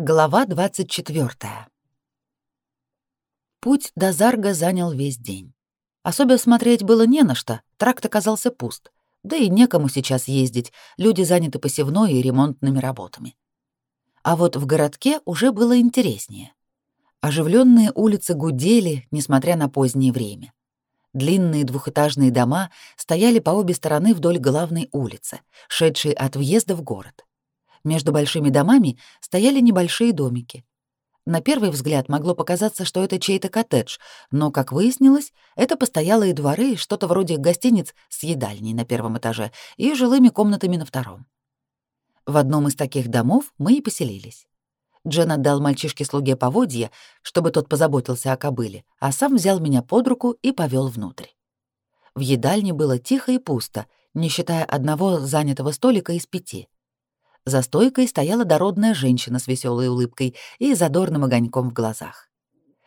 Глава 24. Путь до Зарга занял весь день. Особо смотреть было не на что, тракт оказался пуст. Да и некому сейчас ездить, люди заняты посевной и ремонтными работами. А вот в городке уже было интереснее. Оживленные улицы гудели, несмотря на позднее время. Длинные двухэтажные дома стояли по обе стороны вдоль главной улицы, шедшей от въезда в город. Между большими домами стояли небольшие домики. На первый взгляд могло показаться, что это чей-то коттедж, но, как выяснилось, это постоялые дворы, что-то вроде гостиниц с едальней на первом этаже и жилыми комнатами на втором. В одном из таких домов мы и поселились. Джен отдал мальчишке-слуге поводья, чтобы тот позаботился о кобыле, а сам взял меня под руку и повел внутрь. В едальне было тихо и пусто, не считая одного занятого столика из пяти — за стойкой стояла дородная женщина с веселой улыбкой и задорным огоньком в глазах.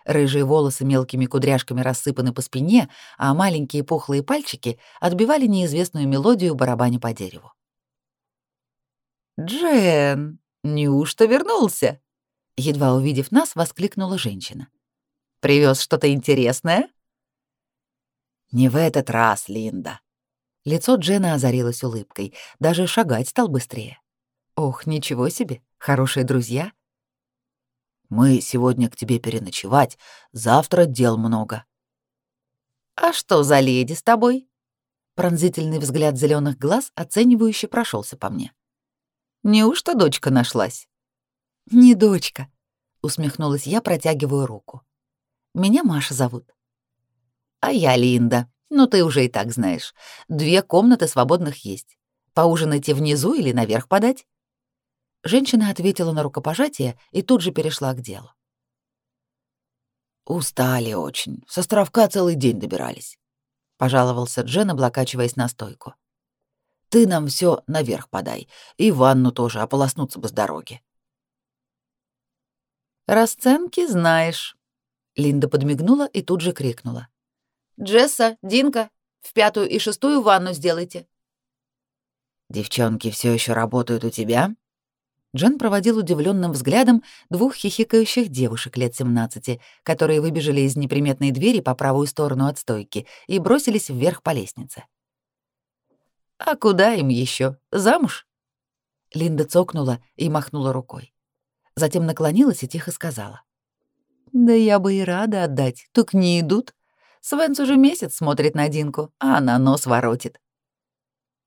Рыжие волосы мелкими кудряшками рассыпаны по спине, а маленькие пухлые пальчики отбивали неизвестную мелодию барабаня по дереву. «Джен, неужто вернулся?» Едва увидев нас, воскликнула женщина. Привез что-то интересное?» «Не в этот раз, Линда». Лицо Джена озарилось улыбкой, даже шагать стал быстрее. Ох, ничего себе, хорошие друзья. Мы сегодня к тебе переночевать, завтра дел много. А что за леди с тобой? Пронзительный взгляд зеленых глаз оценивающе прошелся по мне. Неужто дочка нашлась? Не дочка, усмехнулась я, протягивая руку. Меня Маша зовут. А я Линда. Ну ты уже и так знаешь. Две комнаты свободных есть. Поужинайте внизу или наверх подать? Женщина ответила на рукопожатие и тут же перешла к делу. «Устали очень. С островка целый день добирались», — пожаловался Джен, облокачиваясь на стойку. «Ты нам все наверх подай, и ванну тоже, ополоснуться бы с дороги». «Расценки знаешь», — Линда подмигнула и тут же крикнула. «Джесса, Динка, в пятую и шестую ванну сделайте». «Девчонки все еще работают у тебя?» Джен проводил удивленным взглядом двух хихикающих девушек лет 17, которые выбежали из неприметной двери по правую сторону от стойки и бросились вверх по лестнице. «А куда им еще? Замуж?» Линда цокнула и махнула рукой. Затем наклонилась и тихо сказала. «Да я бы и рада отдать, только не идут. Свенс уже месяц смотрит на Динку, а она нос воротит».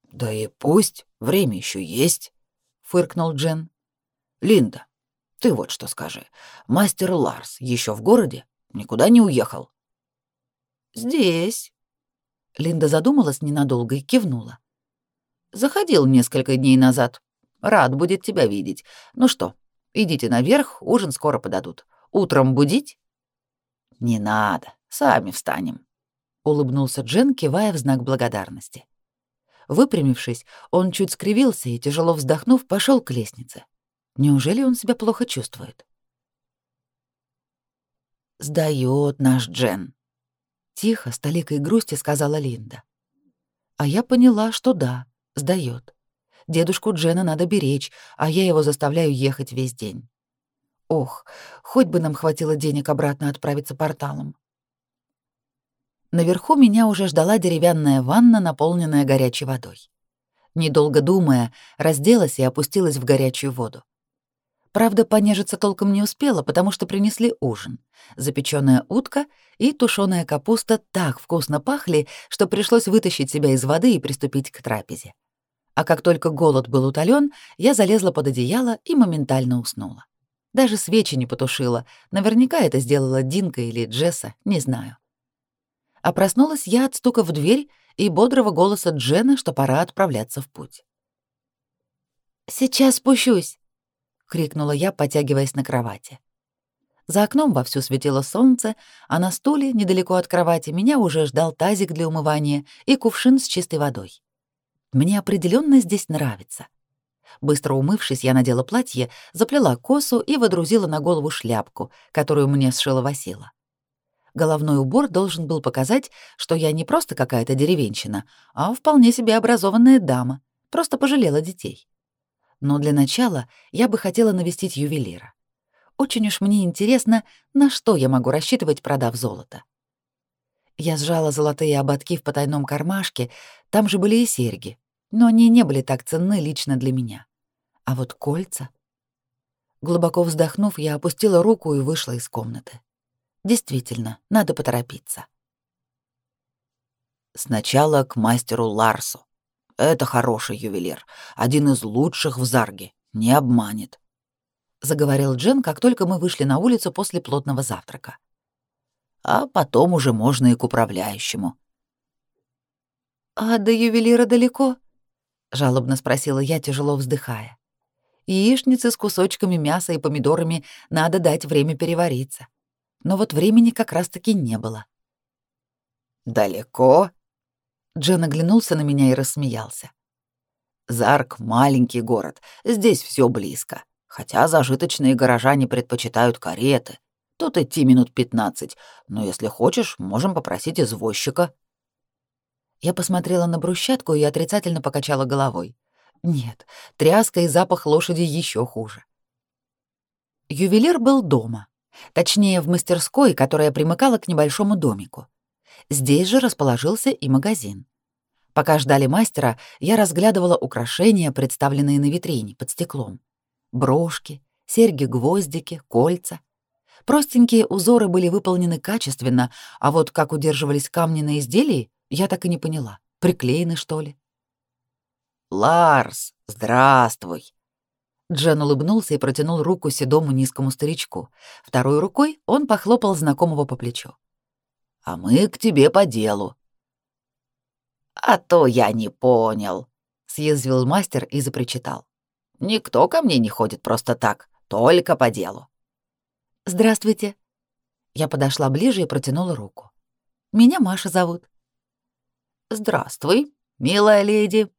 «Да и пусть, время еще есть», — фыркнул Джен. Линда, ты вот что скажи. Мастер Ларс еще в городе? Никуда не уехал? Здесь. Линда задумалась ненадолго и кивнула. Заходил несколько дней назад. Рад будет тебя видеть. Ну что, идите наверх, ужин скоро подадут. Утром будить? Не надо, сами встанем. Улыбнулся Джен, кивая в знак благодарности. Выпрямившись, он чуть скривился и, тяжело вздохнув, пошел к лестнице. Неужели он себя плохо чувствует? Сдает наш Джен. Тихо, с толикой грусти сказала Линда. А я поняла, что да, сдает. Дедушку Джена надо беречь, а я его заставляю ехать весь день. Ох, хоть бы нам хватило денег обратно отправиться порталом. Наверху меня уже ждала деревянная ванна, наполненная горячей водой. Недолго думая, разделась и опустилась в горячую воду. Правда, понежиться толком не успела, потому что принесли ужин. Запеченная утка и тушеная капуста так вкусно пахли, что пришлось вытащить себя из воды и приступить к трапезе. А как только голод был утолен, я залезла под одеяло и моментально уснула. Даже свечи не потушила. Наверняка это сделала Динка или Джесса, не знаю. А проснулась я от стука в дверь и бодрого голоса Джена, что пора отправляться в путь. «Сейчас спущусь», — крикнула я, потягиваясь на кровати. За окном вовсю светило солнце, а на стуле, недалеко от кровати, меня уже ждал тазик для умывания и кувшин с чистой водой. Мне определенно здесь нравится. Быстро умывшись, я надела платье, заплела косу и водрузила на голову шляпку, которую мне сшила Васила. Головной убор должен был показать, что я не просто какая-то деревенщина, а вполне себе образованная дама, просто пожалела детей но для начала я бы хотела навестить ювелира. Очень уж мне интересно, на что я могу рассчитывать, продав золото. Я сжала золотые ободки в потайном кармашке, там же были и серьги, но они не были так ценны лично для меня. А вот кольца... Глубоко вздохнув, я опустила руку и вышла из комнаты. Действительно, надо поторопиться. Сначала к мастеру Ларсу. Это хороший ювелир, один из лучших в Зарге, не обманет. Заговорил Джен, как только мы вышли на улицу после плотного завтрака. А потом уже можно и к управляющему. «А до ювелира далеко?» — жалобно спросила я, тяжело вздыхая. Яичнице с кусочками мяса и помидорами надо дать время перевариться. Но вот времени как раз-таки не было. «Далеко?» Джен оглянулся на меня и рассмеялся. «Зарк — маленький город, здесь все близко. Хотя зажиточные горожане предпочитают кареты. Тут идти минут пятнадцать, но если хочешь, можем попросить извозчика». Я посмотрела на брусчатку и отрицательно покачала головой. Нет, тряска и запах лошади еще хуже. Ювелир был дома. Точнее, в мастерской, которая примыкала к небольшому домику. Здесь же расположился и магазин. Пока ждали мастера, я разглядывала украшения, представленные на витрине под стеклом. Брошки, серьги-гвоздики, кольца. Простенькие узоры были выполнены качественно, а вот как удерживались камни на изделии, я так и не поняла. Приклеены, что ли? «Ларс, здравствуй!» Джен улыбнулся и протянул руку седому низкому старичку. Второй рукой он похлопал знакомого по плечу. «А мы к тебе по делу». «А то я не понял», — съязвил мастер и запричитал. «Никто ко мне не ходит просто так, только по делу». «Здравствуйте». Я подошла ближе и протянула руку. «Меня Маша зовут». «Здравствуй, милая леди»,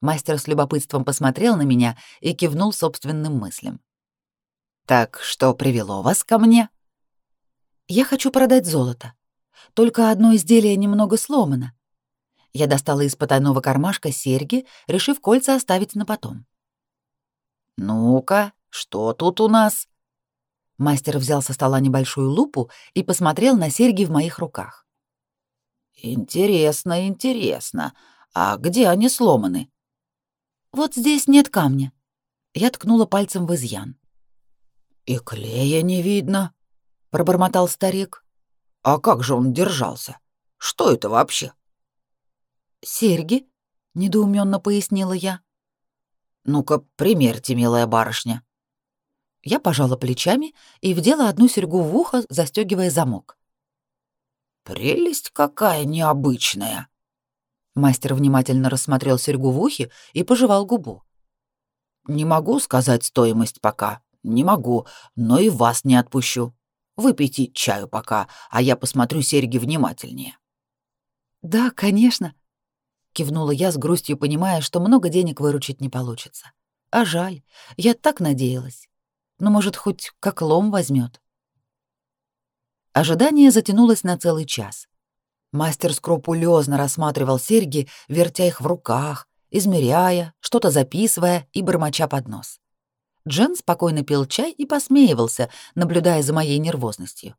Мастер с любопытством посмотрел на меня и кивнул собственным мыслям. «Так что привело вас ко мне?» «Я хочу продать золото. Только одно изделие немного сломано». Я достала из потайного кармашка серьги, решив кольца оставить на потом. «Ну-ка, что тут у нас?» Мастер взял со стола небольшую лупу и посмотрел на серьги в моих руках. «Интересно, интересно. А где они сломаны?» Вот здесь нет камня. Я ткнула пальцем в изъян. И клея не видно, пробормотал старик. А как же он держался? Что это вообще? Серьги, недоуменно пояснила я. Ну-ка, примерьте, милая барышня. Я пожала плечами и вдела одну серьгу в ухо, застегивая замок. Прелесть какая необычная, Мастер внимательно рассмотрел серьгу в ухе и пожевал губу. «Не могу сказать стоимость пока, не могу, но и вас не отпущу. Выпейте чаю пока, а я посмотрю серьги внимательнее». «Да, конечно», — кивнула я с грустью, понимая, что много денег выручить не получится. «А жаль, я так надеялась. Но, может, хоть как лом возьмет. Ожидание затянулось на целый час. Мастер скрупулезно рассматривал серьги, вертя их в руках, измеряя, что-то записывая и бормоча под нос. Джен спокойно пил чай и посмеивался, наблюдая за моей нервозностью.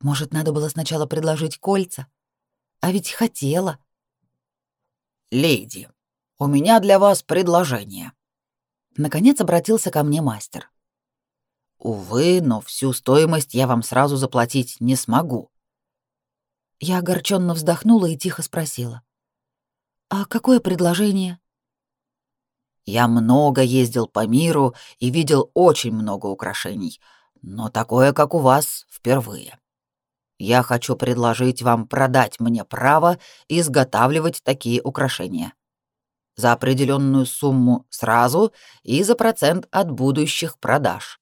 Может, надо было сначала предложить кольца? А ведь хотела. «Леди, у меня для вас предложение». Наконец обратился ко мне мастер. «Увы, но всю стоимость я вам сразу заплатить не смогу. Я огорченно вздохнула и тихо спросила. «А какое предложение?» «Я много ездил по миру и видел очень много украшений, но такое, как у вас, впервые. Я хочу предложить вам продать мне право изготавливать такие украшения. За определенную сумму сразу и за процент от будущих продаж».